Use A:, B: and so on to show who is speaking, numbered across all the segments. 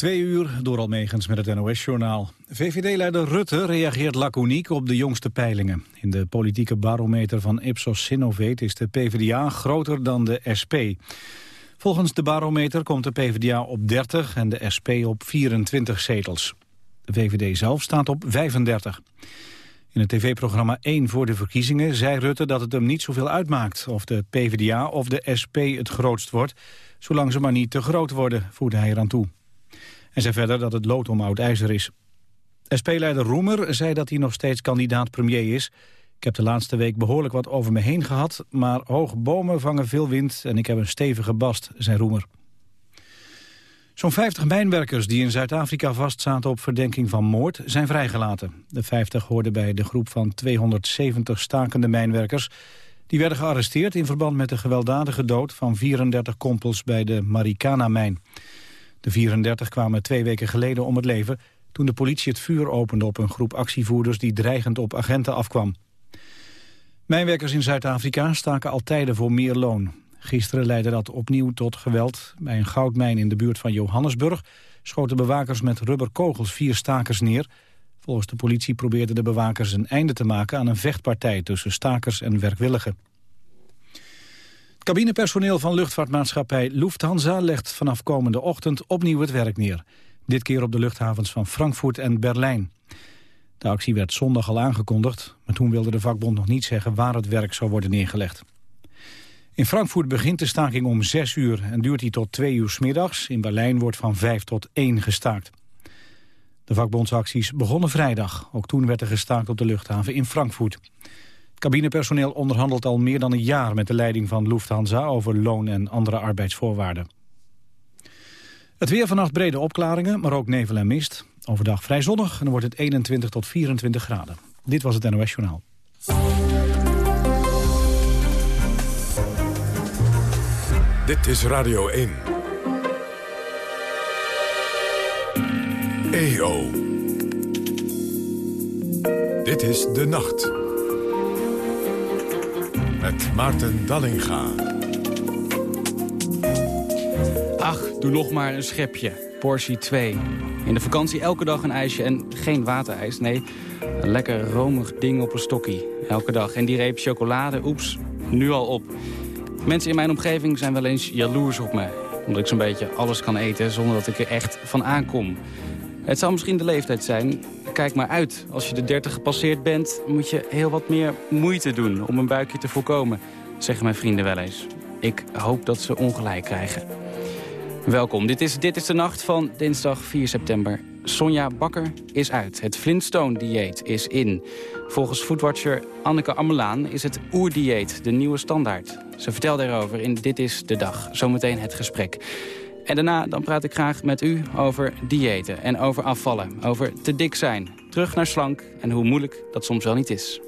A: Twee uur door Almegens met het NOS-journaal. VVD-leider Rutte reageert laconiek op de jongste peilingen. In de politieke barometer van Ipsos Sinovate is de PvdA groter dan de SP. Volgens de barometer komt de PvdA op 30 en de SP op 24 zetels. De VVD zelf staat op 35. In het tv-programma 1 voor de verkiezingen zei Rutte dat het hem niet zoveel uitmaakt... of de PvdA of de SP het grootst wordt, zolang ze maar niet te groot worden, voerde hij eraan toe. En zei verder dat het lood om oud ijzer is. SP-leider Roemer zei dat hij nog steeds kandidaat premier is. Ik heb de laatste week behoorlijk wat over me heen gehad... maar hoge bomen vangen veel wind en ik heb een stevige bast, zei Roemer. Zo'n 50 mijnwerkers die in Zuid-Afrika vastzaten op verdenking van moord zijn vrijgelaten. De 50 hoorden bij de groep van 270 stakende mijnwerkers. Die werden gearresteerd in verband met de gewelddadige dood van 34 kompels bij de Marikana-mijn. De 34 kwamen twee weken geleden om het leven toen de politie het vuur opende op een groep actievoerders die dreigend op agenten afkwam. Mijnwerkers in Zuid-Afrika staken al tijden voor meer loon. Gisteren leidde dat opnieuw tot geweld. Bij een goudmijn in de buurt van Johannesburg schoten bewakers met rubberkogels vier stakers neer. Volgens de politie probeerden de bewakers een einde te maken aan een vechtpartij tussen stakers en werkwilligen. Het cabinepersoneel van luchtvaartmaatschappij Lufthansa legt vanaf komende ochtend opnieuw het werk neer. Dit keer op de luchthavens van Frankfurt en Berlijn. De actie werd zondag al aangekondigd, maar toen wilde de vakbond nog niet zeggen waar het werk zou worden neergelegd. In Frankfurt begint de staking om 6 uur en duurt die tot 2 uur s middags. In Berlijn wordt van 5 tot 1 gestaakt. De vakbondsacties begonnen vrijdag. Ook toen werd er gestaakt op de luchthaven in Frankfurt. Cabinepersoneel onderhandelt al meer dan een jaar met de leiding van Lufthansa over loon en andere arbeidsvoorwaarden. Het weer vannacht brede opklaringen, maar ook nevel en mist. Overdag vrij zonnig en dan wordt het 21 tot 24 graden. Dit was het NOS Journaal.
B: Dit is Radio 1. EO. Dit is De Nacht met Maarten Dallinga.
C: Ach, doe nog maar een schepje. Portie 2. In de vakantie elke dag een ijsje en geen waterijs. Nee, een lekker romig ding op een stokkie. Elke dag. En die reep chocolade, oeps, nu al op. Mensen in mijn omgeving zijn wel eens jaloers op me. Omdat ik zo'n beetje alles kan eten zonder dat ik er echt van aankom. Het zou misschien de leeftijd zijn. Kijk maar uit. Als je de 30 gepasseerd bent, moet je heel wat meer moeite doen om een buikje te voorkomen, zeggen mijn vrienden wel eens. Ik hoop dat ze ongelijk krijgen. Welkom, dit is, dit is de nacht van dinsdag 4 september. Sonja Bakker is uit. Het Flintstone-dieet is in. Volgens foodwatcher Anneke Amelaan is het oerdieet de nieuwe standaard. Ze vertelde erover in Dit is de Dag. Zometeen het gesprek. En daarna dan praat ik graag met u over diëten en over afvallen. Over te dik zijn, terug naar slank en hoe moeilijk dat soms wel niet is.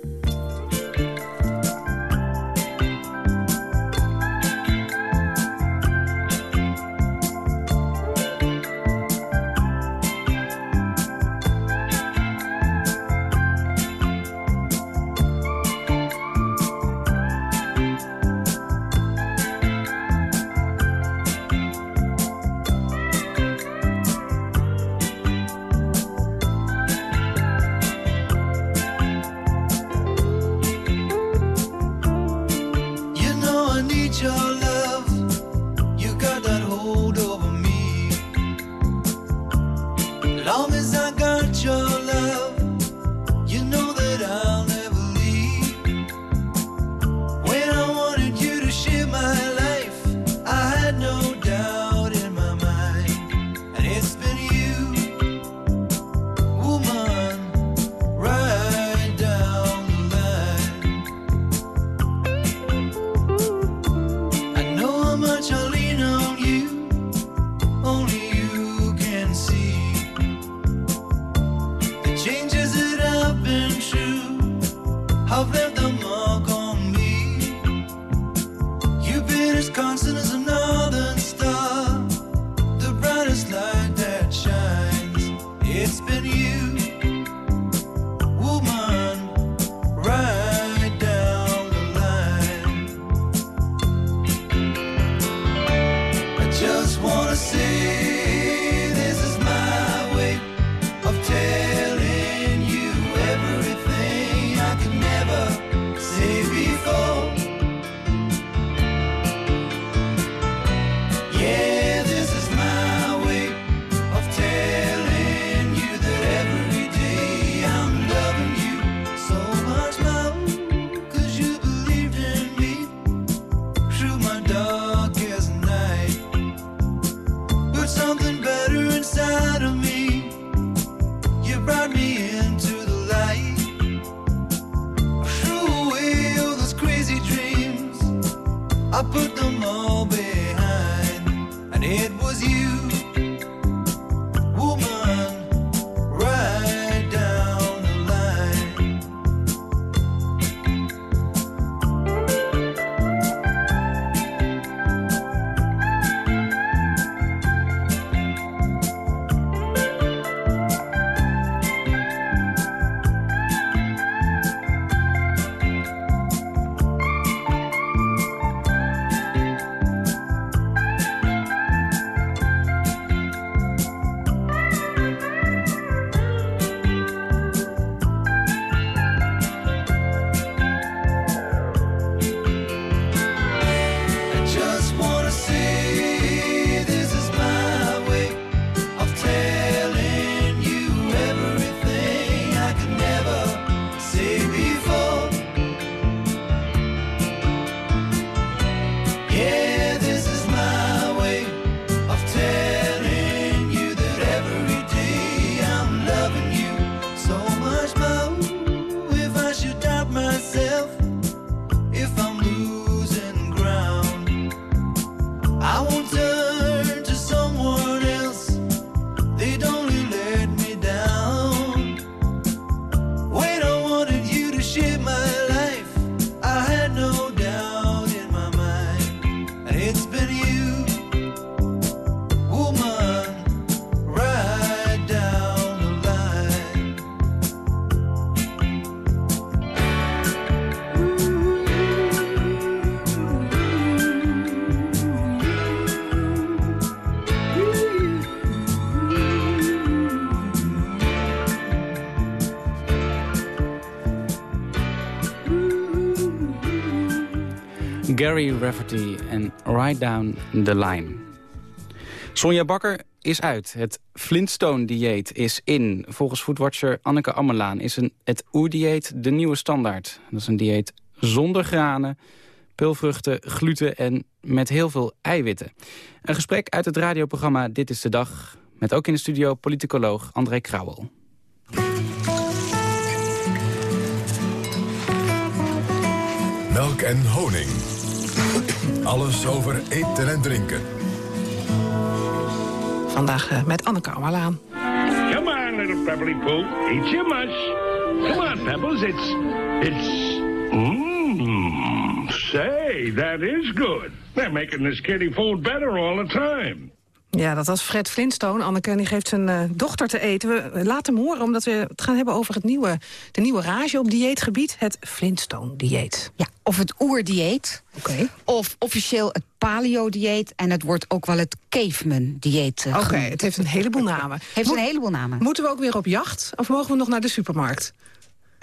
C: Gary Rafferty en Ride Down the Line. Sonja Bakker is uit. Het Flintstone-dieet is in. Volgens foodwatcher Anneke Ammelaan is een, het oerdieet de nieuwe standaard. Dat is een dieet zonder granen, pulvruchten, gluten en met heel veel eiwitten. Een gesprek uit het radioprogramma Dit is de Dag... met ook in de studio politicoloog André Krauwel.
B: Melk en honing. Alles over eten en drinken.
D: Vandaag uh, met Anneke Ammerlaan.
E: Come on, little Pebbly Poo. Eat your mush. Come on, Pebbles. It's... It's... Mmm. Say, that is good. They're making this kiddie food better all the time.
D: Ja, dat was Fred Flintstone. Anneke die geeft zijn uh, dochter te eten. We laten hem horen, omdat we het gaan hebben over het nieuwe, de nieuwe rage op dieetgebied. Het Flintstone-dieet.
F: Ja, of het oerdieet.
D: Oké.
F: Of officieel het paleo-dieet. En het wordt ook wel het caveman-dieet uh,
D: Oké, het heeft een heleboel namen.
F: heeft een heleboel namen.
D: Moeten we ook weer op jacht? Of mogen we nog naar de supermarkt?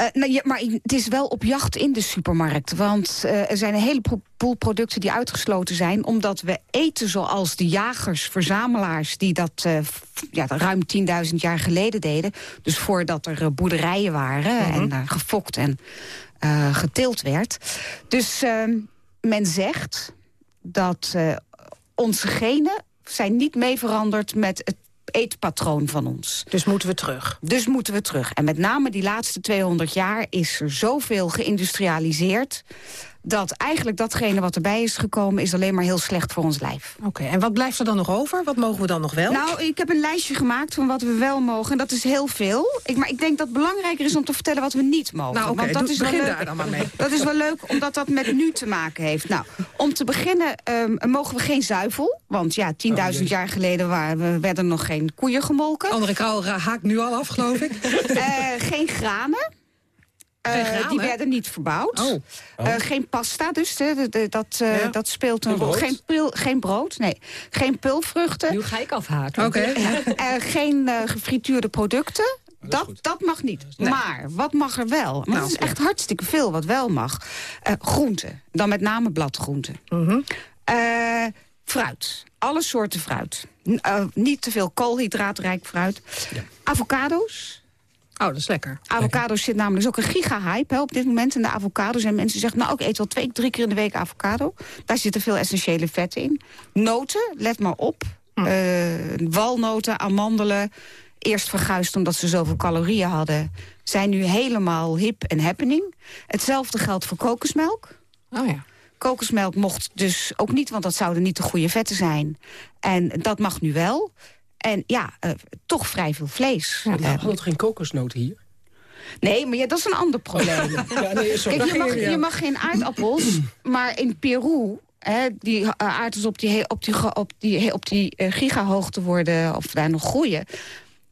F: Uh, nou, ja, maar het is wel op jacht in de supermarkt. Want uh, er zijn een heleboel producten die uitgesloten zijn... omdat we eten zoals de jagers, verzamelaars... die dat uh, ja, ruim 10.000 jaar geleden deden. Dus voordat er boerderijen waren en gefokt en geteeld werd. Dus ehm, men zegt dat onze genen zijn niet mee veranderd met het eetpatroon van ons.
D: Dus moeten we terug?
F: Dus moeten we terug. En met name die laatste 200 jaar is er zoveel geïndustrialiseerd dat eigenlijk datgene wat erbij is gekomen... is alleen maar heel slecht voor ons lijf.
D: Oké, okay, en wat blijft er dan nog over? Wat mogen we dan nog wel?
F: Nou, ik heb een lijstje gemaakt van wat we wel mogen. En dat is heel veel. Ik, maar ik denk dat het belangrijker is om te vertellen wat we niet mogen.
D: Nou,
F: dat is
D: begin
F: wel
D: daar
F: leuk.
D: dan maar mee.
F: Dat is wel leuk, omdat dat met nu te maken heeft. Nou, om te beginnen um, mogen we geen zuivel. Want ja, 10.000 oh, jaar geleden waren, werden nog geen koeien gemolken.
D: Andere Kraal haakt nu al af, geloof ik.
F: uh, geen granen. Uh, die werden niet verbouwd.
D: Oh.
F: Oh. Uh, geen pasta, dus de, de, dat, uh, ja. dat speelt een rol. Geen, pil, geen brood, nee. Geen pulvruchten.
G: Nu ga ik afhaken.
D: Okay.
F: geen gefrituurde producten. Dat, dat, dat, mag niet. Nee. Maar wat mag er wel? Maar nou, dat is echt hartstikke veel wat wel mag. groenten. Dan met name bladgroenten.
D: -hmm.
F: fruit. Alle soorten fruit. niet te veel koolhydraatrijk fruit.
D: Ja.
F: Avocado's.
D: Oh, dat is lekker.
F: Avocados zit namelijk ook een giga-hype op dit moment in de avocados. En mensen zeggen, nou, ik eet wel twee, drie keer in de week avocado. Daar zitten veel essentiële vetten in. Noten, let maar op. walnoten, amandelen, eerst verguisd omdat ze zoveel calorieën hadden... zijn nu helemaal hip en happening. Hetzelfde geldt voor kokosmelk.
D: Oh ja.
F: Kokosmelk mocht dus ook niet, want dat zouden niet de goede vetten zijn. En dat mag nu wel. En ja, uh, toch vrij veel vlees.
G: Ja, nou, hadden geen kokosnoten hier?
F: Nee, maar ja, dat is een ander probleem. ja, nee, Kijk, je, mag, je mag geen aardappels, maar in Peru die uh, aardappels op die, op die, op die, op die uh, gigahoogte worden, of daar nog groeien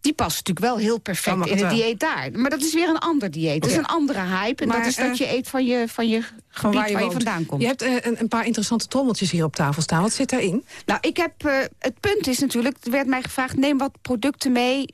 F: die past natuurlijk wel heel perfect in het dieet daar. Maar dat is weer een ander dieet. Dat is een andere hype. En dat is dat je eet van je, van je gebied waar je, waar je vandaan komt.
D: Je hebt een, een, paar interessante trommeltjes hier op tafel staan. Wat zit daarin?
F: Nou, ik heb, uh, het punt is natuurlijk, er werd mij gevraagd... neem wat producten mee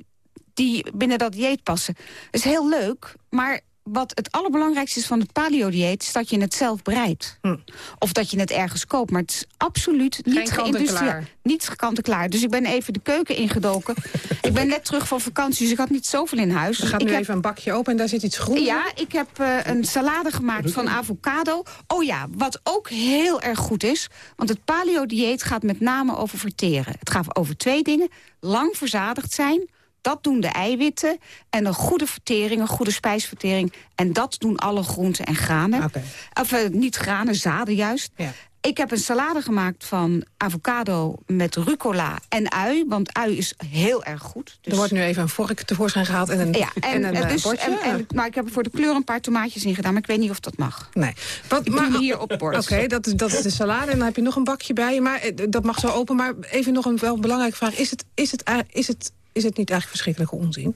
F: die binnen dat dieet passen. Dat is heel leuk, maar wat het allerbelangrijkste is van het paleo-dieet... is dat je het zelf bereidt. Hm. Of dat je het ergens koopt. Maar het is absoluut niet geïndustrieerd. Niet kant en klaar. Dus ik ben even de keuken ingedoken. ik ben net terug van vakantie, dus ik had niet zoveel in huis.
D: Er gaat
F: ik
D: nu even een bakje open en daar zit iets groen
F: Ja, ik heb uh, een salade gemaakt van avocado. Oh ja, wat ook heel erg goed is... want het paleo-dieet gaat met name over verteren. Het gaat over twee dingen. Lang verzadigd zijn dat doen de eiwitten en een goede vertering, een goede spijsvertering. En dat doen alle groenten en granen. Of uh, niet granen, zaden juist. Ja. Ik heb een salade gemaakt van avocado met rucola en ui. Want ui is heel erg goed.
D: Dus... Er wordt nu even een vork tevoorschijn gehaald en een, ja, en, en een dus, bordje. En,
F: maar ik heb er voor de kleur een paar tomaatjes in gedaan. Maar ik weet niet of dat mag.
D: Nee.
F: Wat, ik maar, hier op bord.
D: Oké, dat, is, dat is de salade. En dan heb je nog een bakje bij je. Maar eh, dat mag zo open. Maar even nog een wel belangrijke vraag. Is het, is het, is het is het niet eigenlijk verschrikkelijke onzin?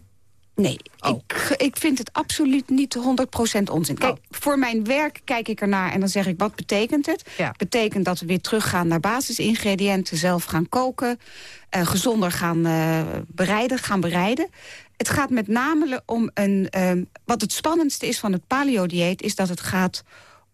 F: Nee, oh. ik, ik vind het absoluut niet 100% onzin. Kijk, oh. voor mijn werk kijk ik ernaar en dan zeg ik, wat betekent het? Ja. Betekent dat we weer teruggaan naar basisingrediënten, zelf gaan koken... Uh, gezonder gaan uh, bereiden, gaan bereiden. Het gaat met name om een... Uh, wat het spannendste is van het paleo-dieet... is dat het gaat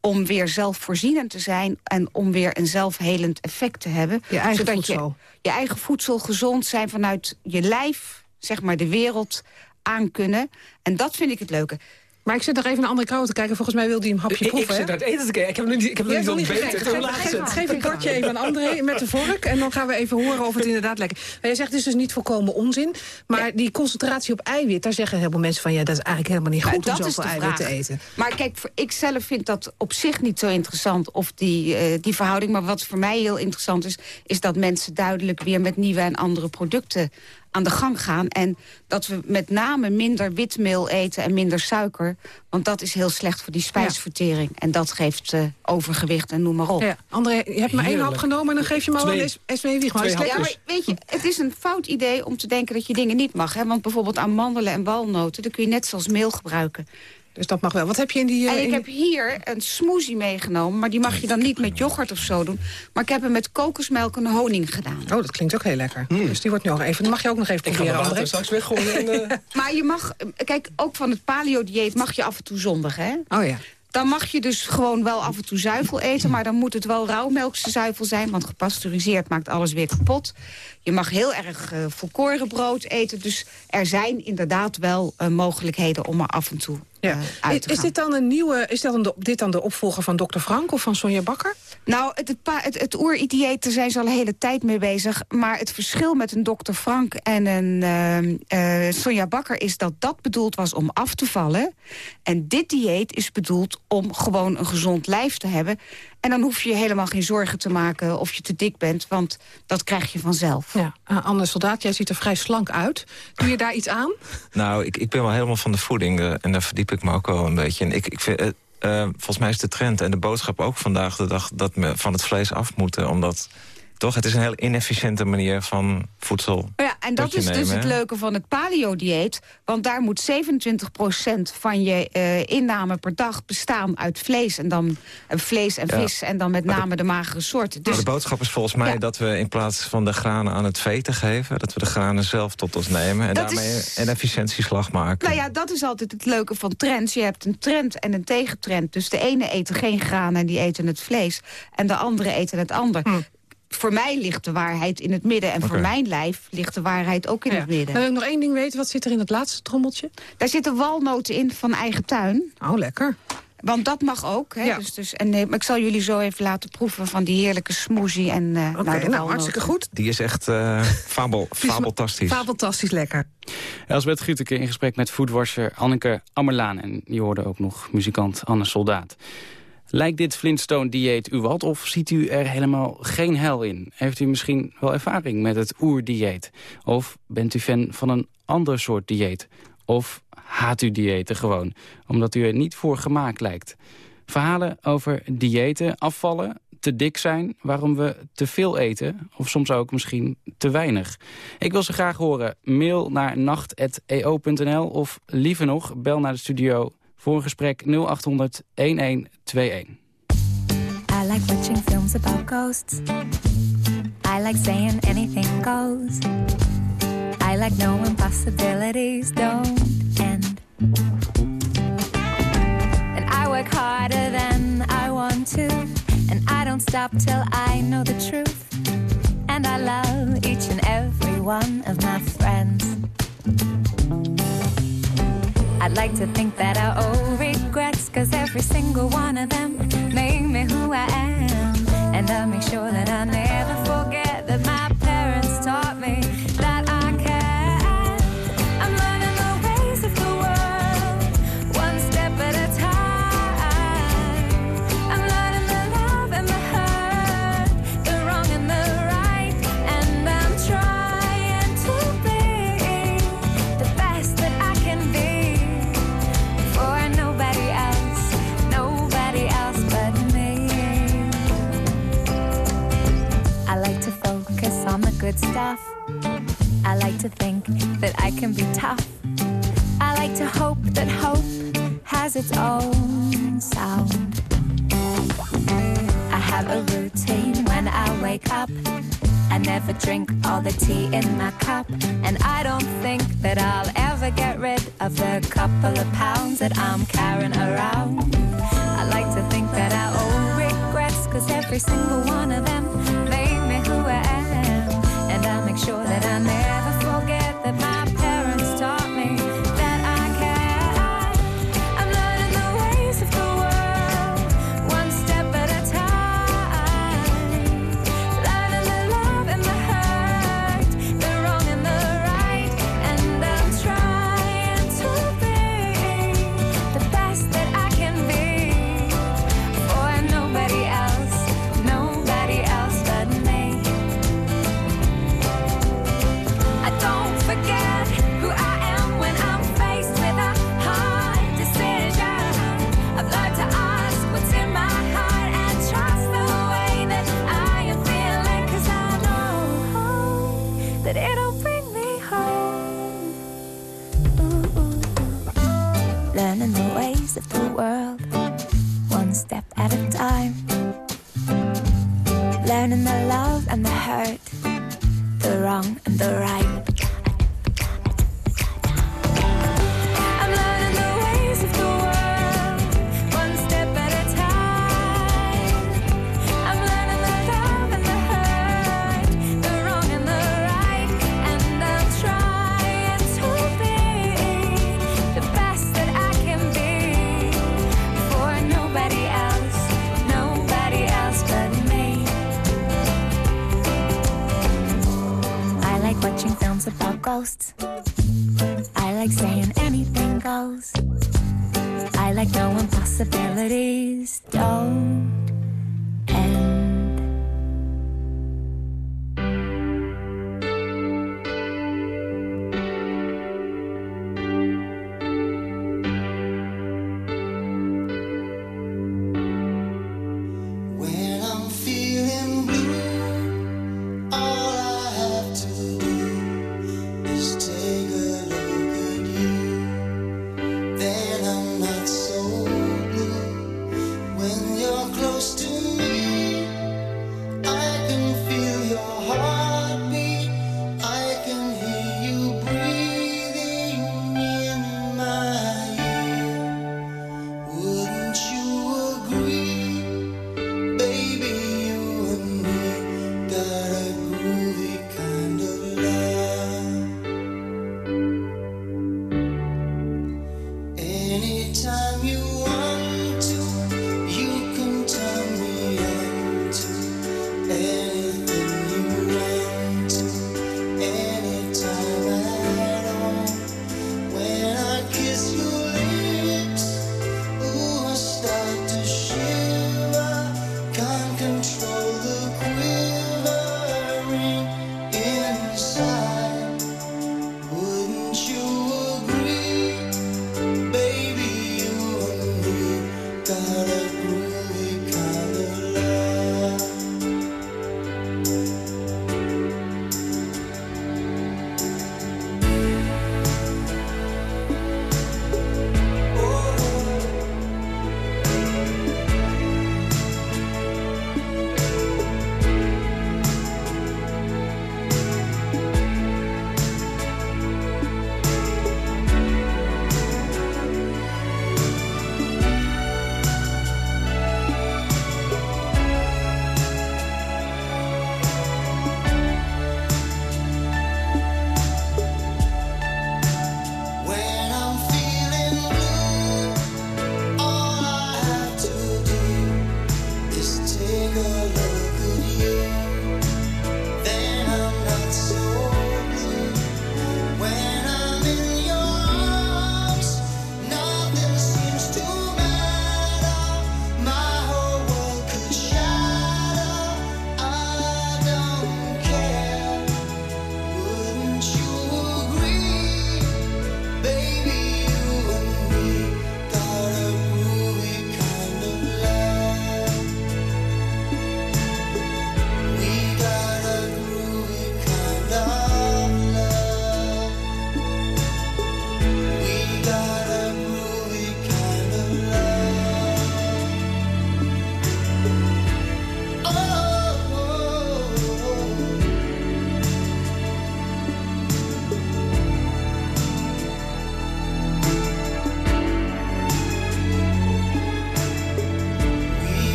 F: om weer zelfvoorzienend te zijn... en om weer een zelfhelend effect te hebben.
D: Je eigen voedsel.
F: Je, je eigen voedsel, gezond zijn vanuit je lijf, zeg maar de wereld aankunnen. En dat vind ik het leuke.
D: Maar ik zit nog even naar andere kant te kijken. Volgens mij wil hij een hapje proeven.
G: Ik zit naar het eten te kijken. Ik heb hem niet, ik heb hem niet, niet
D: Geef, geef, geef het bordje even aan André met de vork. En dan gaan we even horen of het inderdaad lekker is. jij zegt het is dus niet volkomen onzin. Maar die concentratie op eiwit, daar zeggen heel veel mensen van... ja, dat is eigenlijk helemaal niet goed om zoveel eiwit te eten.
F: Maar kijk, ik zelf vind dat op zich niet zo interessant... of die, uh, die verhouding. Maar wat voor mij heel interessant is... is dat mensen duidelijk weer met nieuwe en andere producten aan de gang gaan. En dat we met name minder witmeel eten en minder suiker. Want dat is heel slecht voor die spijsvertering. En dat geeft uh, overgewicht en noem maar op. Ja.
D: André, je hebt maar één hap genomen en dan geef je maar al aan SW Wiegman.
F: Ja, maar weet je, het is een fout idee om te denken dat je dingen niet mag. Hè? Want bijvoorbeeld amandelen en walnoten, dat kun je net zoals meel gebruiken.
D: Dus dat mag wel. Wat heb je in die...
F: Uh, en ik heb hier een smoothie meegenomen. Maar die mag je dan niet met yoghurt of zo doen. Maar ik heb hem met kokosmelk en honing gedaan.
D: Oh, dat klinkt ook heel lekker. Mm. Dus die wordt nu nog even... Dan mag je ook nog even ik proberen.
G: Ik ga straks weggooien. En, uh...
F: maar je mag... Kijk, ook van het paleo-dieet mag je af en toe zondigen, hè?
D: Oh ja.
F: Dan mag je dus gewoon wel af en toe zuivel eten... maar dan moet het wel rauwmelkse zuivel zijn... want gepasteuriseerd maakt alles weer kapot. Je mag heel erg uh, volkoren brood eten. Dus er zijn inderdaad wel uh, mogelijkheden om er af en toe ja. Uh,
D: is, is, dit dan een nieuwe? Is dat de, dit dan de opvolger van dokter Frank of van Sonja Bakker?
F: Nou, het, het, het, het oer-dieet, daar zijn ze al een hele tijd mee bezig. Maar het verschil met een dokter Frank en een uh, Sonja Bakker... is dat dat bedoeld was om af te vallen. En dit dieet is bedoeld om gewoon een gezond lijf te hebben. En dan hoef je helemaal geen zorgen te maken of je te dik bent, want dat krijg je vanzelf.
D: Ja. Uh, Anne Soldaat, jij ziet er vrij slank uit. Doe je daar iets aan?
H: Nou, ik, ik ben wel helemaal van de voeding uh, en daar verdiep ik me ook wel een beetje in. Ik, ik vind, uh, volgens mij is de trend en de boodschap ook vandaag de dag... dat we van het vlees af moeten, omdat toch? Het is een heel inefficiënte manier van voedsel
F: Ja, en dat is dus het leuke van het paleo-dieet. Want daar moet 27% van je uh, inname per dag bestaan uit vlees. En dan uh, vlees en vis en dan met name de, magere soorten.
H: Dus, de boodschap is volgens mij dat we in plaats van de granen aan het vee te geven... dat we de granen zelf tot ons nemen en daarmee een efficiëntieslag maken.
F: Nou ja, dat is altijd het leuke van trends. Je hebt een trend en een tegentrend. Dus de ene eten geen granen en die eten het vlees. En de andere eten het ander. Hm voor mij ligt de waarheid in het midden. En voor mijn lijf ligt de waarheid ook in het midden.
D: Dan wil ik nog één ding weten. Wat zit er in het laatste trommeltje?
F: Daar zitten walnoten in van eigen tuin.
D: Oh, lekker.
F: Want dat mag ook. Hè? Dus, dus, en, maar ik zal jullie zo even laten proeven van die heerlijke smoothie. En, uh,
D: Oké, nou, hartstikke goed.
H: Die is echt uh, fabel, fabeltastisch.
D: Fabeltastisch lekker.
I: Elsbeth Guteke in gesprek met foodwasher Anneke Ammerlaan. En je hoorde ook nog muzikant Anne Soldaat. Lijkt dit Flintstone-dieet u wat of ziet u er helemaal geen hel in? Heeft u misschien wel ervaring met het oerdieet? Of bent u fan van een ander soort dieet? Of haat u diëten gewoon, omdat u er niet voor gemaakt lijkt? Verhalen over diëten, afvallen, te dik zijn, waarom we te veel eten... of soms ook misschien te weinig. Ik wil ze graag horen. Mail naar nacht.eo.nl of liever nog, bel naar de studio voor een gesprek 0800 1121. I like watching films about ghosts. I like saying anything goes. I like knowing possibilities don't end. And I work harder than I want to. And I don't stop till I know the truth. And I love each and every one of my friends. I'd like to think that I owe regrets, cause every single one of them made me who I am. And I'll make sure that I never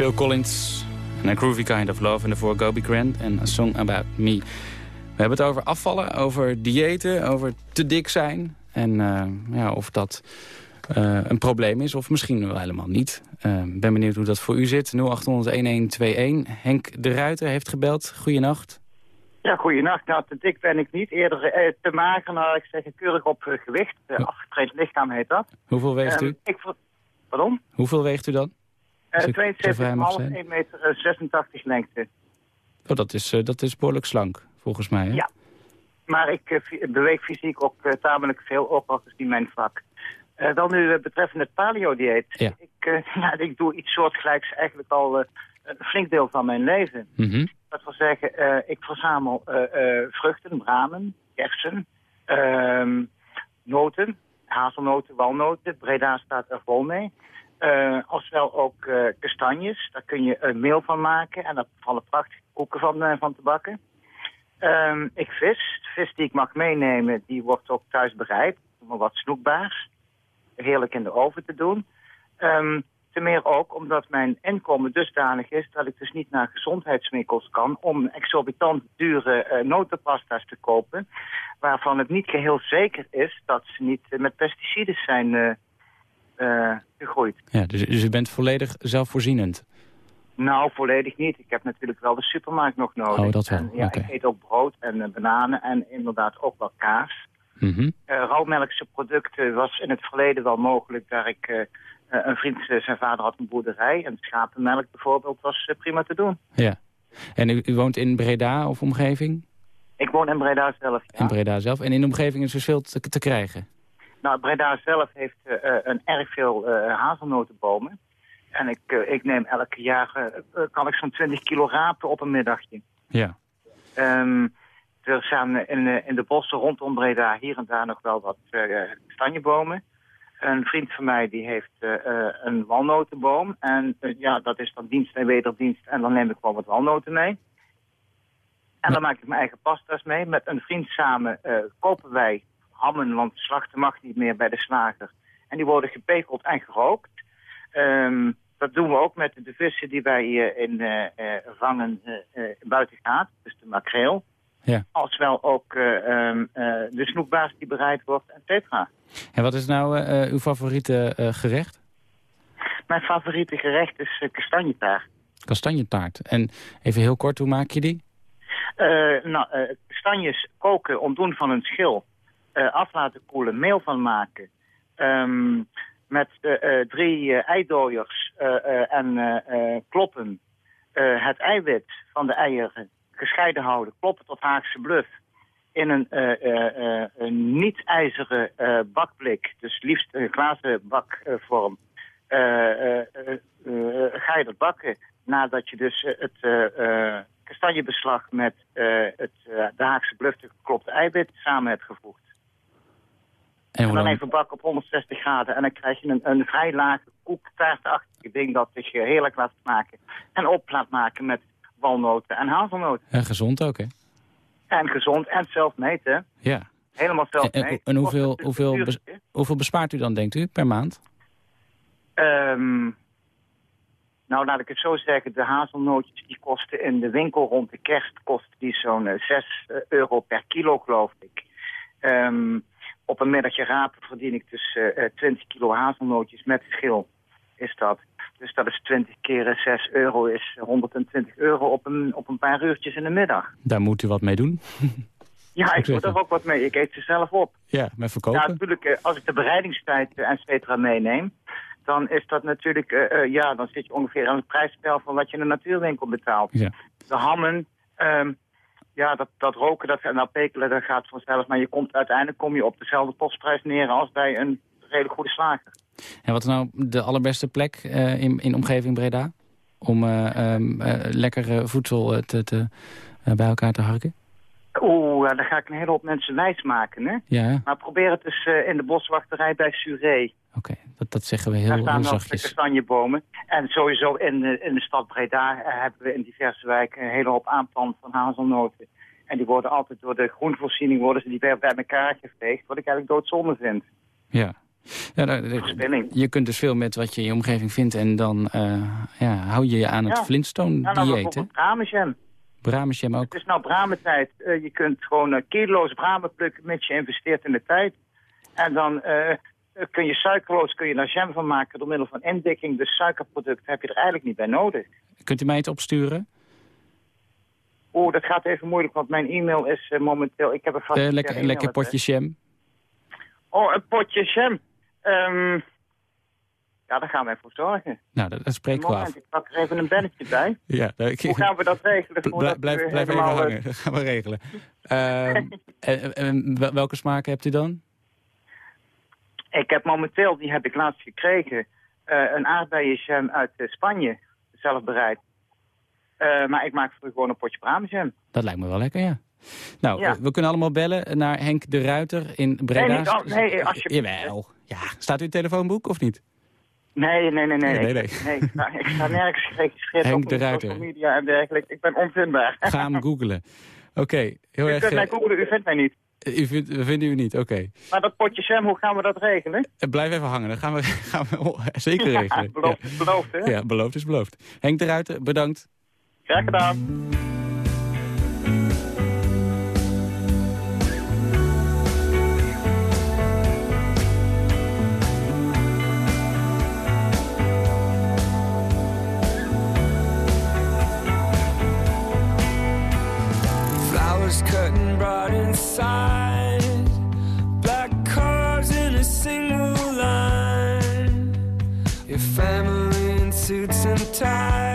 C: Phil Collins en A Groovy Kind of Love. En daarvoor Gobi Grant en A Song About Me. We hebben het over afvallen, over diëten, over te dik zijn. En uh, ja, of dat uh, een probleem is of misschien wel helemaal niet. Ik uh, ben benieuwd hoe dat voor u zit. 0800-1121. Henk de Ruiter heeft gebeld. Goeienacht.
J: Ja, goeienacht. Nou, te dik ben ik niet. Eerder eh, te mager, nou, ik zeg keurig op uh, gewicht. Uh, afgetraind lichaam heet dat.
C: Hoeveel weegt u?
J: Um, ik, pardon?
C: Hoeveel weegt u dan?
J: Uh, 72,5, 1 meter 86 lengte.
C: Oh, dat is, dat is behoorlijk slank, volgens mij. Hè?
J: Ja, maar ik beweeg fysiek ook tamelijk veel, ook al gezien mijn vak. Uh, dan nu betreffende het paleo-dieet.
C: Ja.
J: Ik, ja, ik doe iets soortgelijks eigenlijk al een flink deel van mijn leven.
C: Mm -hmm.
J: Dat wil zeggen, ik verzamel vruchten, bramen, kersen, ehm, noten, hazelnoten, walnoten. Breda staat er vol mee. Als wel ook kastanjes, daar kun je meel van maken en daar vallen prachtige koeken van, van te bakken. Um, ik vis. De vis die ik mag meenemen, die wordt ook thuis bereid. Maar wat snoekbaars heerlijk in de oven te doen. Um, ten meer ook omdat mijn inkomen dusdanig is dat ik dus niet naar gezondheidswinkels kan om exorbitant dure uh, notenpasta's te kopen, waarvan het niet geheel zeker is dat ze niet uh, met pesticiden zijn uh, gegroeid.
C: Ja, dus, dus u bent volledig zelfvoorzienend?
J: Nou, volledig niet. Ik heb natuurlijk wel de supermarkt nog nodig.
C: Oh, dat wel.
J: En, ja,
C: okay.
J: Ik eet ook brood en bananen en inderdaad ook wel kaas.
C: Mm -hmm.
J: uh, rauwmelkse producten was in het verleden wel mogelijk. Daar ik uh, een vriend, zijn vader had een boerderij. En schapenmelk bijvoorbeeld was prima te doen.
C: Ja. En u, u, woont in Breda of omgeving?
J: Ik woon in Breda zelf, ja.
C: In Breda zelf. En in de omgeving is er veel te, te krijgen?
J: Nou, Breda zelf heeft een erg veel hazelnotenbomen. En ik, ik neem elk jaar, kan ik zo'n 20 kilo rapen op een middagje.
C: Ja.
J: Um, er staan in, in de bossen rondom Breda hier en daar nog wel wat kastanjebomen. Een vriend van mij die heeft uh, een walnotenboom. En uh, ja, dat is dan dienst en wederdienst. En dan neem ik gewoon wat walnoten mee. En dan maak ik mijn eigen pasta's mee. Met een vriend samen kopen wij hammen, want slachten mag niet meer bij de slager. En die worden gepekeld en gerookt. Um, dat doen we ook met de vissen die wij in vangen buiten gaat. Dus de makreel.
C: Ja.
J: Als wel ook um, uh, de snoekbaas die bereid wordt, et cetera.
C: En wat is nou uw favoriete gerecht?
J: Mijn favoriete gerecht is kastanjetaart.
C: Kastanjetaart. En even heel kort, hoe maak je die?
J: nou, kastanjes koken, ontdoen van een schil. Af laten koelen, meel van maken. Um, met drie eidooiers en kloppen. het eiwit van de eieren gescheiden houden, kloppen tot Haagse bluff in een, een niet-ijzeren bakblik, dus liefst een glazen bakvorm, ga je dat bakken nadat je dus het kastanjebeslag met het, de Haagse bluff geklopte eiwit samen hebt gevoegd. En, en dan even bakken op 160 graden en dan krijg je een, een vrij lage koektaartachtige ding dat zich heerlijk laat maken en op laat maken met walnoten en hazelnoten.
C: En gezond ook, hè?
J: En gezond en zelf meten.
C: Ja.
J: Helemaal zelf
C: En, en, en hoeveel, hoeveel, bes, hoeveel bespaart u dan, denkt u, per maand?
J: Um, nou, laat ik het zo zeggen. De hazelnootjes die kosten in de winkel rond de kerst kosten die zo'n uh, 6 euro per kilo, geloof ik. Um, op een middagje rapen verdien ik dus uh, 20 kilo hazelnootjes met schil. Is dat. Dus dat is 20 keer 6 euro, is 120 euro op een, op een paar uurtjes in de middag.
C: Daar moet u wat mee doen.
J: ja, ik moet er ook wat mee. Ik eet ze zelf op.
C: Ja, met verkopen.
J: Ja, natuurlijk, als ik de bereidingstijd en cetera meeneem, dan is dat natuurlijk, uh, ja, dan zit je ongeveer aan het prijsspel van wat je in de natuurwinkel betaalt.
C: Ja.
J: De hammen, um, ja, dat, dat roken, dat, nou pekelen, dat gaat vanzelf. Maar je komt, uiteindelijk kom je op dezelfde postprijs neer als bij een redelijk goede slager.
C: En wat is nou de allerbeste plek uh, in, in omgeving Breda? Om uh, um, uh, lekker voedsel te, te, bij elkaar te harken?
J: Oeh, daar ga ik een hele hoop mensen wijs maken, hè?
C: Ja.
J: Maar probeer het dus in de boswachterij bij Suré.
C: Oké, okay, dat, dat zeggen we heel,
J: daar staan
C: heel
J: nog
C: zachtjes.
J: kastanjebomen. En sowieso in de, in de stad Breda hebben we in diverse wijken een hele hoop aanplant van hazelnoten. En die worden altijd door de groenvoorziening worden ze die bij, bij elkaar geveegd, wat ik eigenlijk doodzonde vind.
C: Ja. Ja, nou, de- je kunt dus veel met wat je in je omgeving vindt... en dan eh, ja, hou je je aan het
J: Ja.
C: Flintstone-dieet,
J: Ja, nou bijvoorbeeld bramenjam.
C: Ook.
J: Het is nou bramentijd. Eh, je kunt gewoon eh, kilo's bramen plukken, mits je investeert in de tijd. En dan eh, kun je suikerloos kun je daar jam van maken door middel van indikking. Dus suikerproduct heb je er eigenlijk niet bij nodig.
C: Kunt u mij het opsturen?
J: Oeh, dat gaat even moeilijk, want mijn e-mail is momenteel... Ik heb een vast
C: lekker, een lekker potje jam.
J: Oh, een potje jam. Ehm, ja, daar gaan wij voor zorgen.
C: Nou, dat, dat spreken we af.
J: Moment, ik pak er even een bennetje bij.
C: Ja, nou, ik,
J: Hoe gaan we dat regelen?
C: Bl- blijf even
J: eh,
C: hangen, dat gaan we regelen. Ehm, en, en wel- welke smaken hebt u dan?
J: Ik heb momenteel, die heb ik laatst gekregen, eh, een aardbeienjam uit eh, Spanje, zelf bereid. Eh, maar ik maak voor gewoon een potje bramenjam.
C: Dat lijkt me wel lekker, ja. Nou,
J: Ja.
C: we- kunnen allemaal bellen naar Henk de Ruiter in Breda.
J: Nee, niet nee, alsjeblieft.
C: Jawel. Ja, staat u in het telefoonboek of niet?
J: Nee, nee, nee, nee.
C: Nee, nee,
J: Ik,
C: nee.
J: ik, sta, ik sta nergens geregistreerd op
C: de
J: de
C: Ruiter.
J: social media en dergelijke. Ik ben onvindbaar.
C: Ga hem googlen. Oké, heel
J: u
C: erg...
J: kunt mij
C: eh,
J: googlen, u vindt mij niet.
C: u vindt, we vinden u niet, oké.
J: Maar dat potje jam, hoe gaan we dat regelen?
C: Eh, Blijf even hangen, dan gaan we, gaan we zeker regelen.
J: beloofd is beloofd, hè?
C: ja. ja, beloofd is beloofd. Henk de Ruiter, bedankt.
J: Graag gedaan.
K: Black cars in a single line. Your family in suits and ties.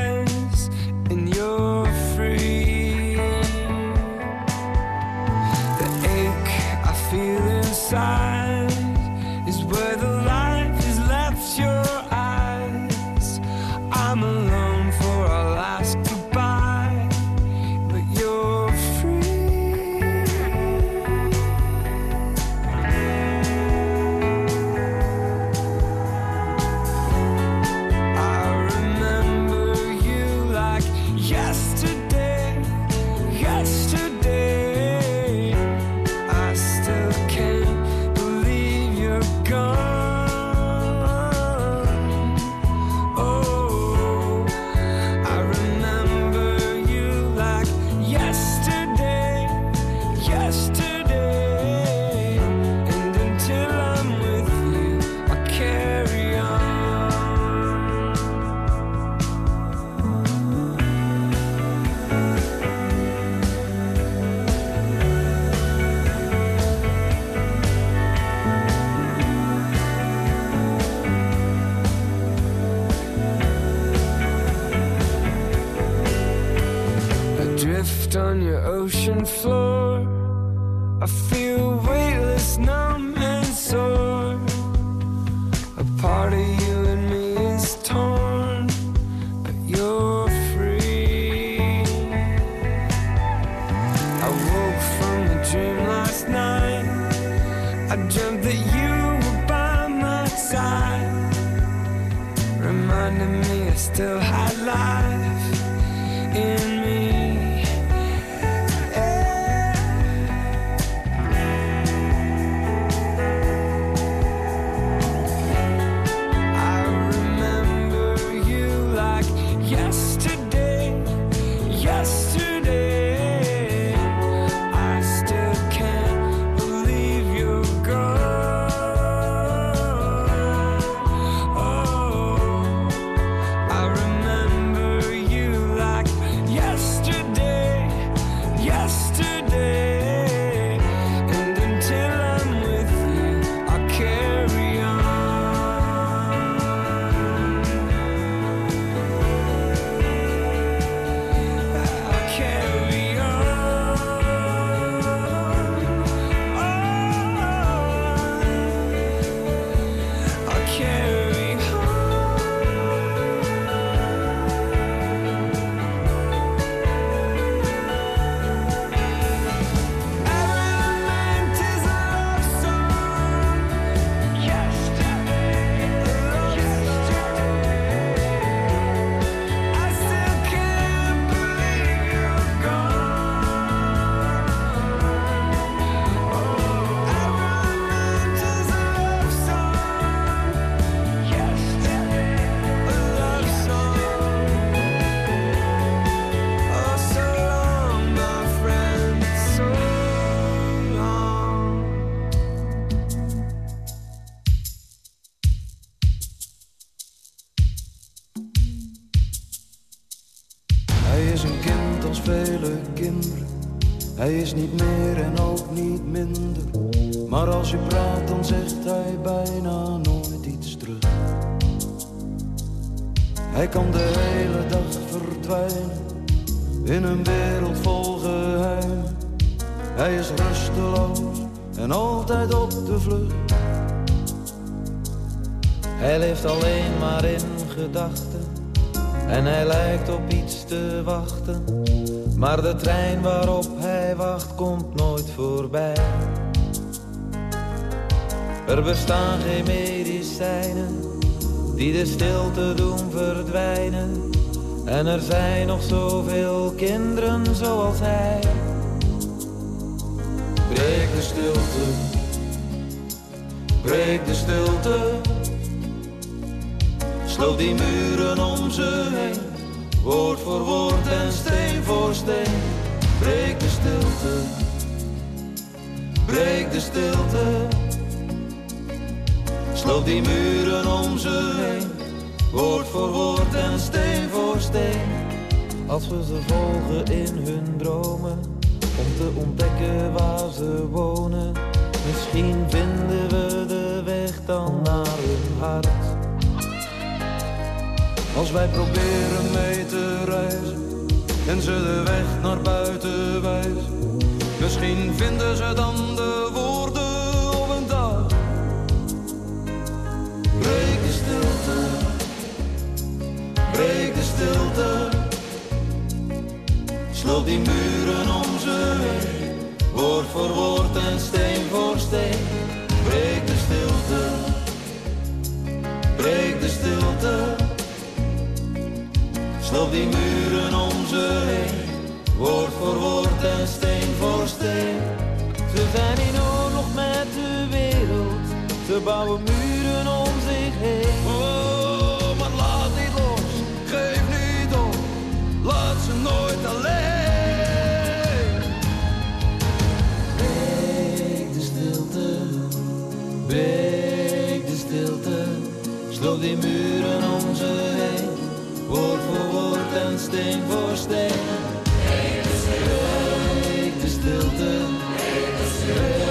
L: Te wachten. Maar de trein waarop hij wacht komt nooit voorbij. Er bestaan geen medicijnen die de stilte doen verdwijnen. En er zijn nog zoveel kinderen zoals hij. Breek de stilte, breek de stilte. Sloot die muren om ze heen, woord voor woord en steen voor steen. Breek de stilte, breek de stilte. Sloot die muren om ze heen, woord voor woord en steen voor steen. Als we ze volgen in hun dromen, om te ontdekken waar ze wonen. Misschien vinden we de weg dan naar hun hart. Als wij proberen mee te reizen en ze de weg naar buiten wijzen. Misschien vinden ze dan de woorden op een dag. Breek de stilte, breek de stilte. Sloot die muren om ze heen, woord voor woord en steen voor steen. Breek de stilte, breek de stilte. Sloop die muren om ze heen, woord voor woord en steen voor steen. Ze zijn in oorlog met de wereld, ze bouwen muren om zich heen. Oh, maar laat niet los, geef niet op, laat ze nooit alleen. Breek de stilte, breek de stilte, sloop die muren om ze heen. Woord en steen voor steen. Breek de stilte. Breek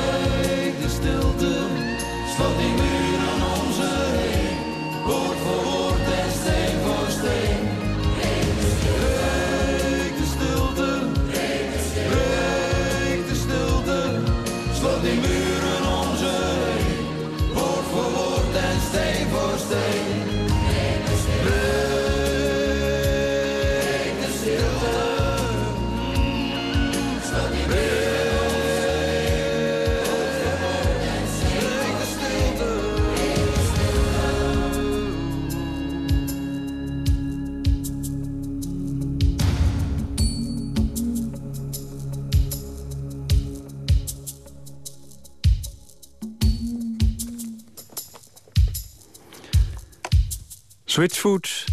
C: Switchfoot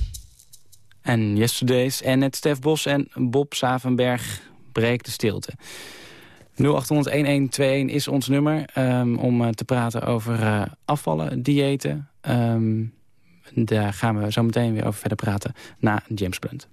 C: en Yesterdays en het Stef Bos en Bob Savenberg breekt de stilte. 0800-1121 is ons nummer ehm, om eh, te praten over eh, afvallen, diëten. Ehm, daar gaan we zo meteen weer over verder praten na James Blunt.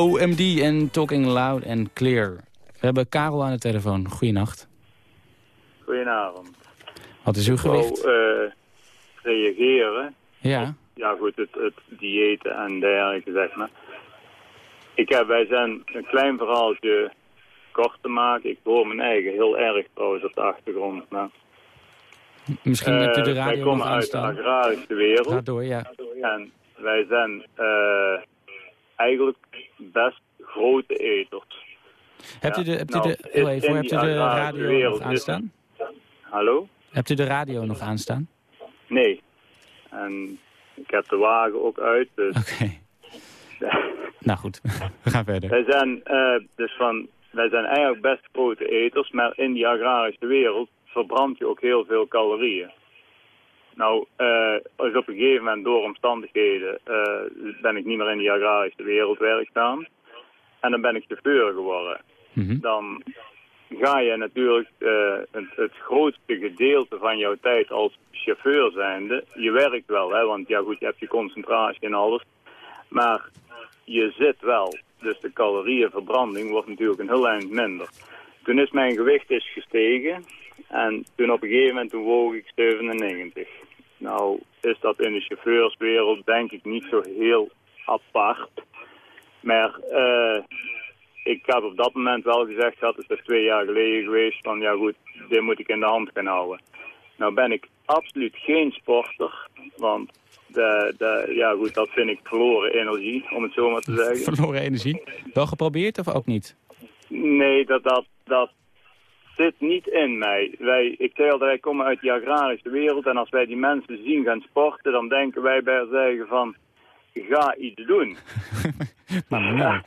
C: OMD en Talking Loud and Clear. We hebben Karel aan de telefoon. Goeienacht.
M: Goedenavond.
C: Wat is uw gewicht?
M: Ik eh, reageren.
C: Ja.
M: Ja goed, het, het diëten en dergelijke zeg maar. Ik heb, wij zijn een klein verhaaltje kort te maken. Ik hoor mijn eigen heel erg trouwens op de achtergrond. Nou.
C: Misschien hebt u de
M: Eh, Wij
C: radio
M: komen
C: nog
M: uit de
C: aanstaan.
M: agrarische wereld.
C: Ga door, ja.
M: En wij zijn eh, eigenlijk best grote eters.
C: Hebt u de, hebt u
M: nou,
C: de, heel
M: in-
C: even,
M: in
C: hebt u de radio nog aanstaan?
M: Hallo?
C: Hebt u de radio nog aanstaan?
M: Nee. En ik heb de wagen ook uit, dus...
C: Oké. Nou goed, we gaan verder.
M: Wij zijn, eh, dus van, wij zijn eigenlijk best grote eters, maar in die agrarische wereld verbrand je ook heel veel calorieën. Nou, is op een gegeven moment door omstandigheden eh, ben ik niet meer in die agrarische wereld werkzaam. En dan ben ik chauffeur geworden. Dan ga je natuurlijk eh, het, het grootste gedeelte van jouw tijd als chauffeur zijnde, je werkt wel, hè, want ja goed, je hebt je concentratie en alles. Maar je zit wel. Dus de calorieënverbranding wordt natuurlijk een heel eind minder. Toen is mijn gewicht is gestegen. En toen op een gegeven moment toen woog ik 97. Nou is dat in de chauffeurswereld denk ik niet zo heel apart. Maar eh, ik heb op dat moment wel gezegd, dat is dus twee jaar geleden geweest, van ja goed, dit moet ik in de hand gaan houden. Nou ben ik absoluut geen sporter, want de, de, ja goed, dat vind ik verloren energie, om het zo maar te zeggen.
C: Verloren energie. Wel geprobeerd of ook niet?
M: Nee, dat, dat, dat zit niet in mij. Wij, ik zei al, wij komen uit die agrarische wereld en als wij die mensen zien gaan sporten, dan denken wij bij zeggen van, ga iets doen.
C: Maar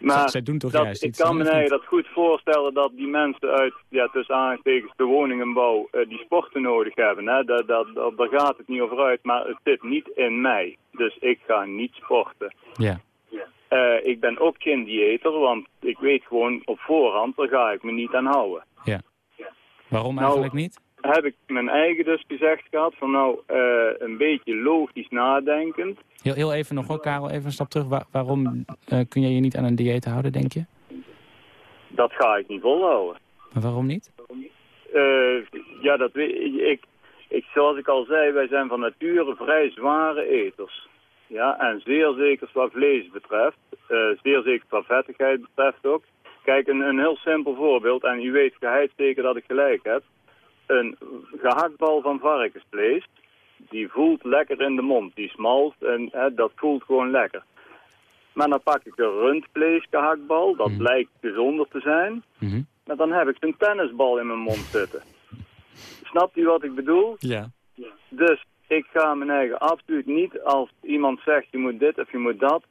M: Maar
C: zij doen toch
M: dat,
C: juist
M: ik kan me dat goed voorstellen dat die mensen uit, ja, tussen aanhalingstekens, de woningenbouw, eh, die sporten nodig hebben. Hè? Dat, dat, dat, daar gaat het niet over uit, maar het zit niet in mij. Dus ik ga niet sporten.
C: Ja.
M: Eh, ik ben ook geen dieeter, want ik weet gewoon op voorhand, daar ga ik me niet aan houden.
C: Waarom
M: Nou,
C: eigenlijk niet?
M: Heb ik mijn eigen dus gezegd gehad van nou, eh, een beetje logisch nadenkend.
C: Heel, heel even nog hoor, Karel, even een stap terug. Wa- waarom eh, kun jij je niet aan een dieet houden, denk je?
M: Dat ga ik niet volhouden.
C: Maar waarom niet?
M: Eh, ja, dat weet ik, ik. Ik, zoals ik al zei, wij zijn van nature vrij zware eters. Ja, en zeer zeker wat vlees betreft. zeer zeker wat vettigheid betreft ook. Kijk, een, een heel simpel voorbeeld. En u weet geheid zeker dat ik gelijk heb. Een gehaktbal van varkensvlees. Die voelt lekker in de mond. Die smalt en hè, dat voelt gewoon lekker. Maar dan pak ik een rundvlees gehaktbal. Dat lijkt gezonder te zijn. Maar dan heb ik een tennisbal in mijn mond zitten. Snapt u wat ik bedoel?
C: Ja.
M: Dus ik ga mijn eigen absoluut niet als iemand zegt je moet dit of je moet dat.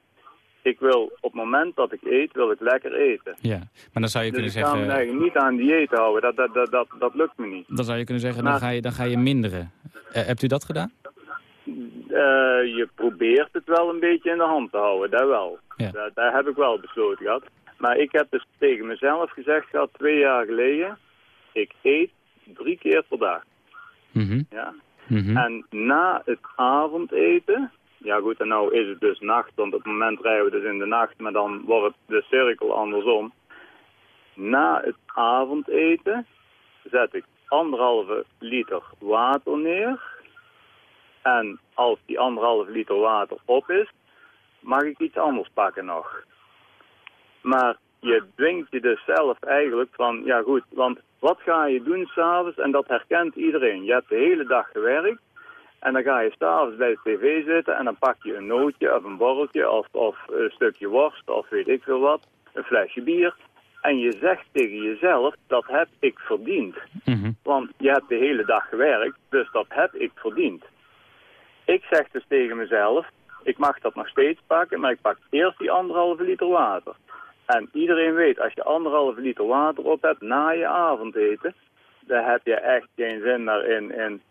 M: Ik wil op het moment dat ik eet, wil ik lekker eten.
C: Ja, maar dan zou je
M: Dus
C: kunnen
M: ik ga
C: zeggen...
M: eigen niet aan dieet houden. Dat, dat, dat, dat, dat lukt me niet.
C: Dan zou je kunnen zeggen, dan ga je, dan ga je minderen. Eh, hebt u dat gedaan?
M: Eh, je probeert het wel een beetje in de hand te houden, dat wel.
C: Ja.
M: Daar, daar heb ik wel besloten gehad. Maar ik heb dus tegen mezelf gezegd gehad, twee jaar geleden, ik eet drie keer per dag.
C: Mhm.
M: Ja?
C: Mhm.
M: En na het avondeten, ja goed, en nou is het dus nacht, want op het moment rijden we dus in de nacht, maar dan wordt de cirkel andersom. Na het avondeten zet ik anderhalve liter water neer. En als die anderhalve liter water op is, mag ik iets anders pakken nog. Maar je dwingt je dus zelf eigenlijk van, ja goed, want wat ga je doen s'avonds? En dat herkent iedereen. Je hebt de hele dag gewerkt en dan ga je s'avonds bij de tv zitten en dan pak je een nootje of een borreltje of, of een stukje worst of weet ik veel wat, een flesje bier. En je zegt tegen jezelf, dat heb ik verdiend. Want je hebt de hele dag gewerkt, dus dat heb ik verdiend. Ik zeg dus tegen mezelf, ik mag dat nog steeds pakken, maar ik pak eerst die anderhalve liter water. En iedereen weet, als je anderhalve liter water op hebt na je avondeten, dan heb je echt geen zin meer in, in,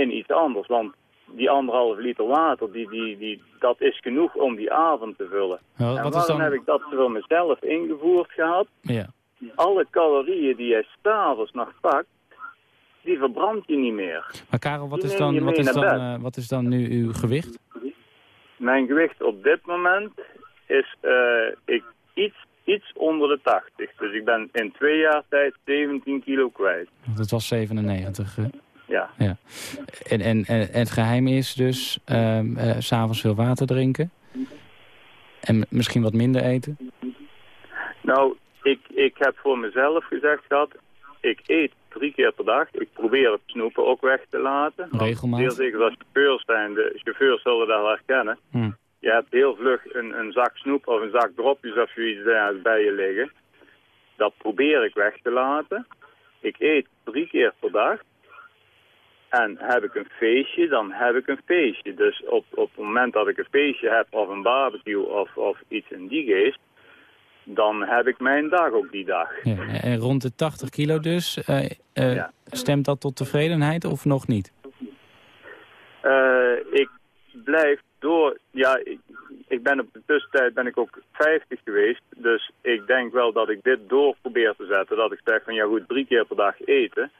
M: in iets anders. Want die anderhalve liter water, die, die, die, dat is genoeg om die avond te vullen.
C: Ja,
M: en
C: wat is
M: waarom
C: dan-
M: heb ik dat voor mezelf ingevoerd gehad?
C: Ja.
M: Alle calorieën die je s'avonds nog pakt, die verbrand je niet meer.
C: Maar Karel, wat is dan, wat is dan, eh, wat is dan nu uw gewicht?
M: Mijn gewicht op dit moment is eh, ik iets, iets onder de 80. Dus ik ben in twee jaar tijd 17 kilo kwijt.
C: Want het was 97. eh.
M: Ja.
C: ja. En, en, en het geheim is dus ehm eh, s s'avonds veel water drinken. En misschien wat minder eten.
M: Nou, ik, ik heb voor mezelf gezegd gehad, ik eet drie keer per dag. Ik probeer het snoepen ook weg te laten.
C: Regelmaat.
M: Heel zeker als chauffeurs zijn, de chauffeurs zullen dat herkennen.
C: Hm.
M: Je hebt heel vlug een, een zak snoep of een zak dropjes of zoiets bij je liggen. Dat probeer ik weg te laten. Ik eet drie keer per dag. En heb ik een feestje, dan heb ik een feestje. Dus op, op het moment dat ik een feestje heb of een barbecue of, of iets in die geest, dan heb ik mijn dag ook die dag.
C: Ja, en rond de 80 kilo dus. eh, eh, Stemt dat tot tevredenheid of nog niet?
M: Eh, ik blijf door. Ja, ik, ik ben op de tussentijd ben ik ook 50 geweest. Dus ik denk wel dat ik dit door probeer te zetten. Dat ik zeg van ja goed, drie keer per dag eten.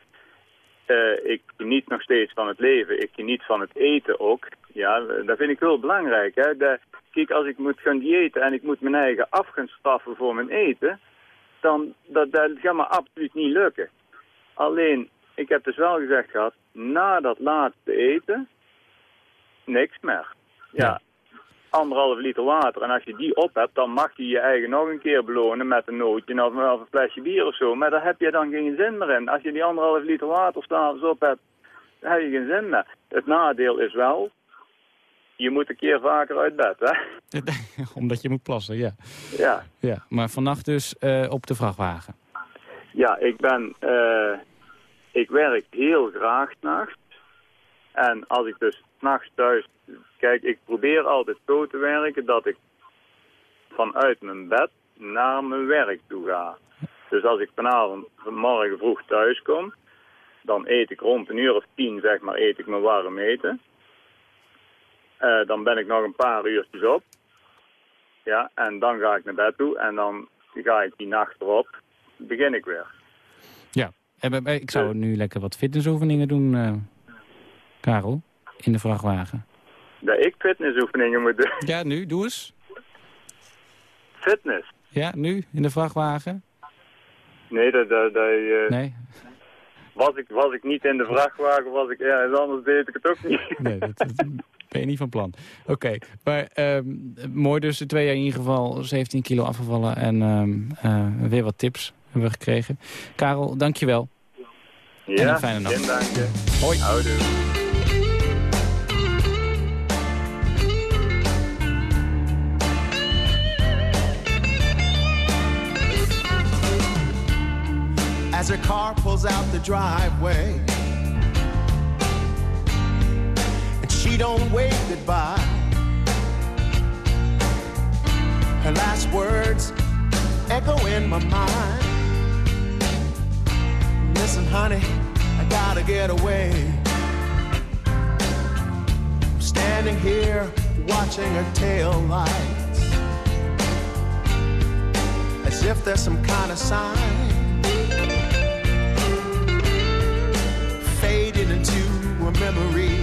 M: Eh, ik geniet nog steeds van het leven. Ik geniet van het eten ook. Ja, dat vind ik heel belangrijk. Hè? Kijk, als ik moet gaan diëten en ik moet mijn eigen af gaan straffen voor mijn eten, dan dat, dat gaat me absoluut niet lukken. Alleen, ik heb dus wel gezegd gehad, na dat laatste eten, niks meer. Ja, anderhalve liter water. En als je die op hebt, dan mag je je eigen nog een keer belonen met een nootje of, of een flesje bier of zo. Maar daar heb je dan geen zin meer in. Als je die anderhalve liter water s'avonds op hebt, dan heb je geen zin meer. Het nadeel is wel, je moet een keer vaker uit bed, hè?
C: Omdat je moet plassen, ja.
M: Ja.
C: ja. Maar vannacht dus eh, op de vrachtwagen.
M: Ja, ik ben, eh, ik werk heel graag nachts. En als ik dus nachts thuis, kijk, ik probeer altijd zo te werken dat ik vanuit mijn bed naar mijn werk toe ga. Dus als ik vanavond, morgen vroeg thuis kom, dan eet ik rond een uur of tien, zeg maar, eet ik mijn warm eten. Eh, dan ben ik nog een paar uurtjes op. Ja, en dan ga ik naar bed toe en dan ga ik die nacht erop, begin ik weer.
C: Ja. Ik zou nu lekker wat fitnessoefeningen doen, eh, Karel. In de vrachtwagen.
M: Dat ik fitnessoefeningen moet doen.
C: Ja, nu, doe eens.
M: Fitness?
C: Ja, nu, in de vrachtwagen.
M: Nee, dat, dat, dat, eh,
C: Nee.
M: was, ik, was ik niet in de vrachtwagen, was ik ergens anders, deed ik het ook niet.
C: Nee, dat, dat ben je niet van plan. Oké, maar ehm, mooi dus, de twee jaar in ieder geval 17 kilo afgevallen en ehm, eh, weer wat tips hebben we gekregen. Karel, dankjewel. En
M: Ja,
C: een fijne nacht.
M: dank je.
C: Hoi.
M: Houdoe.
N: Her car pulls out the driveway. And she don't wave goodbye. Her last words echo in my mind. Listen, honey, I gotta get away. I'm standing here watching her tail lights. As if there's some kind of sign. Memory.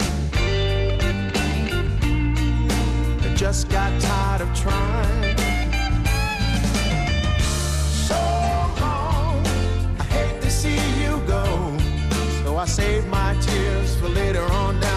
N: I just got tired of trying. So long, I hate to see you go. So I save my tears for later on down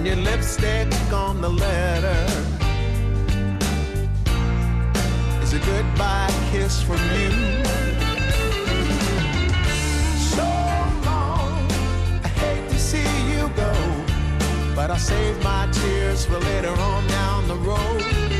N: and your lipstick on the letter is a goodbye kiss from you. So long, I hate to see you go, but I'll save my tears for later on down the road.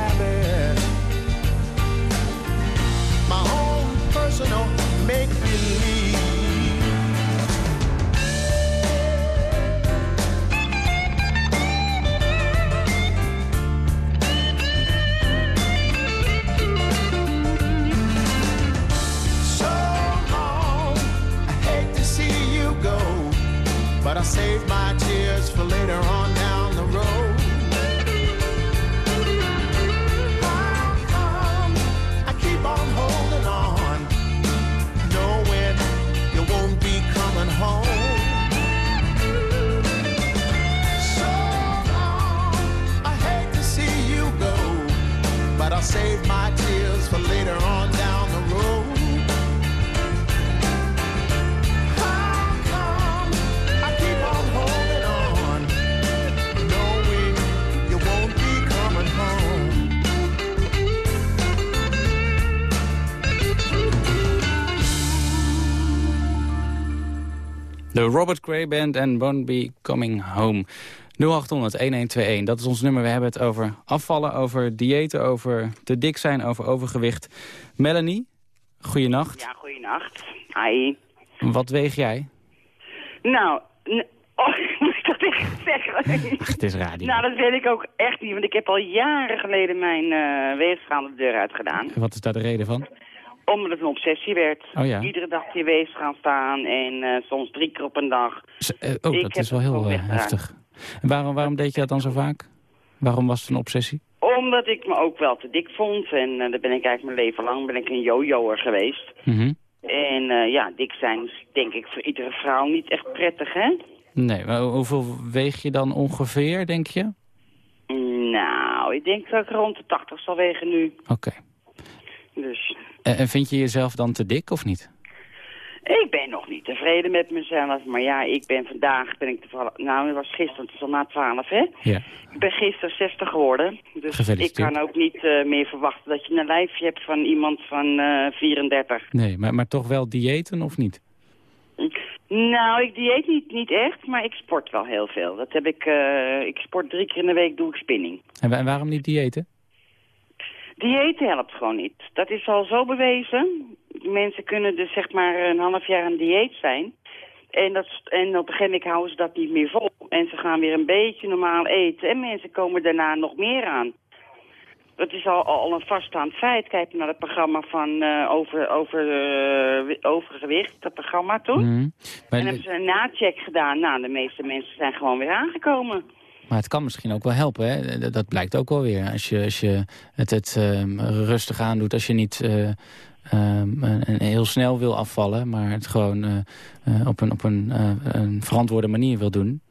N: I save my tears for later on down the road. I keep on holding on, knowing you won't be coming home? So long, I hate to see you go, but I'll save my tears for later on
C: De Robert Gray Band en Won't Be Coming Home. 0800-1121, dat is ons nummer. We hebben het over afvallen, over diëten, over te dik zijn, over overgewicht. Melanie, goeienacht.
O: Ja, goeienacht. Hi.
C: Wat weeg jij?
O: Nou, oh, moet ik dat echt zeggen?
C: Ach, het is radio.
O: nou, dat weet ik ook echt niet, want ik heb al jaren geleden mijn eh weegschaal de deur uitgedaan.
C: Wat is daar de reden van?
O: Omdat het een obsessie werd.
C: Oh ja.
O: Iedere dag die wees gaan staan en eh, soms drie keer op een dag.
C: Eh, oh,
O: Ik
C: dat is wel heel eh, heftig. En waarom, waarom deed je dat dan zo vaak? Waarom was het een obsessie?
O: Omdat ik me ook wel te dik vond en daar ben ik eigenlijk mijn leven lang ben ik een jojoer geweest.
C: Mhm.
O: En ja, dik zijn is denk ik voor iedere vrouw niet echt prettig, hè?
C: Nee, maar hoeveel weeg je dan ongeveer, denk je?
O: Nou, ik denk dat ik rond de 80 zal wegen nu.
C: Oké.
O: Dus
C: En, en vind je jezelf dan te dik of niet?
O: ik ben nog niet tevreden met mezelf. Maar ja, ik ben vandaag, ben ik toevallig, nou het was gisteren, het is al na 12 hè.
C: Ja.
O: Ik ben gisteren 60 geworden. Dus ik kan ook niet eh, meer verwachten dat je een lijfje hebt van iemand van eh 34.
C: Nee, maar, maar toch wel diëten of niet?
O: Nou, ik dieet niet, niet echt, maar ik sport wel heel veel. Dat heb ik, eh, ik sport drie keer in de week, doe ik spinning.
C: En waarom niet diëten?
O: Diëten helpt gewoon niet. Dat is al zo bewezen. Mensen kunnen dus zeg maar een half jaar aan dieet zijn. En, dat, en op een gegeven moment houden ze dat niet meer vol. En ze gaan weer een beetje normaal eten. En mensen komen daarna nog meer aan. Dat is al, al een vaststaand feit. Kijk naar het programma van eh, over, over, eh, overgewicht, dat programma toen.
C: Mhm.
O: En hebben ze een nacheck gedaan. Nou, de meeste mensen zijn gewoon weer aangekomen.
C: Maar het kan misschien ook wel helpen, hè? Dat- blijkt ook wel weer. Als je, als je het, het ehm, rustig aandoet, als je niet eh, ehm, heel snel wil afvallen... maar het gewoon eh, eh, op, een, op een, een verantwoorde manier wil doen...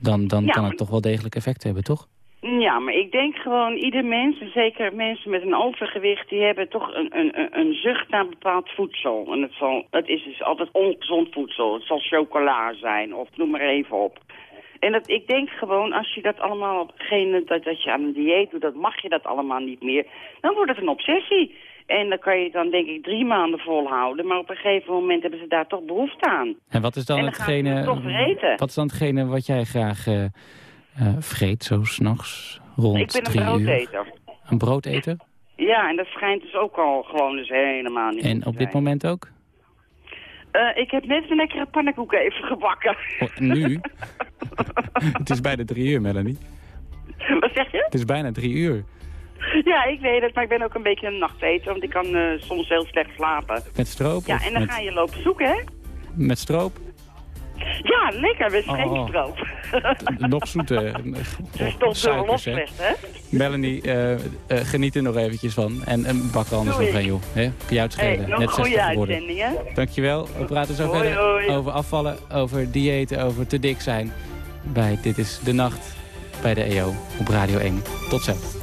C: dan, dan
O: Ja.
C: kan het toch wel degelijk effect hebben, toch?
O: Ja, maar ik denk gewoon, ieder mens, en zeker mensen met een overgewicht... die hebben toch een, een, een- een zucht naar bepaald voedsel. En het, zal, het is dus altijd ongezond voedsel. Het zal chocola zijn, of noem maar even op. En dat, ik denk gewoon, als je dat allemaal op een gegeven moment... Dat, dat je aan een dieet doet, dat mag je dat allemaal niet meer... dan wordt het een obsessie. En dan kan je het dan denk ik drie maanden volhouden. Maar op een gegeven moment hebben ze daar toch behoefte aan.
C: En wat is dan hetgene...
O: het toch vergeten.
C: Wat is dan hetgene wat jij graag eh eh, vreet, zo s'nachts rond
O: ik ben
C: drie
O: een
C: uur?
O: broodeter.
C: Een broodeter?
O: Ja, en dat schijnt dus ook al gewoon dus helemaal niet
C: En op dit moment ook?
O: Eh, ik heb net een lekkere pannenkoek even gebakken.
C: Oh, nu? het is bijna drie uur, Melanie.
O: Wat zeg je?
C: Het is bijna drie uur.
O: Ja, ik weet het, maar ik ben ook een beetje een nachteter, want ik kan eh, soms heel slecht slapen.
C: Met stroop?
O: Ja, en dan
C: met,
O: ga je lopen zoeken, hè?
C: met stroop?
O: Ja, lekker, met
C: Oh.
O: scheepstroop.
C: Nog zoete.
O: Toch dubbel
C: suikers, hè? Melanie, eh, eh, geniet er nog eventjes van. En, en bak er anders nog van, joh. Hè? Kun je uitschelen.
O: Hey,
C: Net
O: een goede
C: 60 geworden. Dankjewel. We praten zo
O: Hoi,
C: verder
O: hoi.
C: over afvallen, over diëten, over te dik zijn. Bij Dit is de Nacht bij de EO op Radio 1. Tot zo.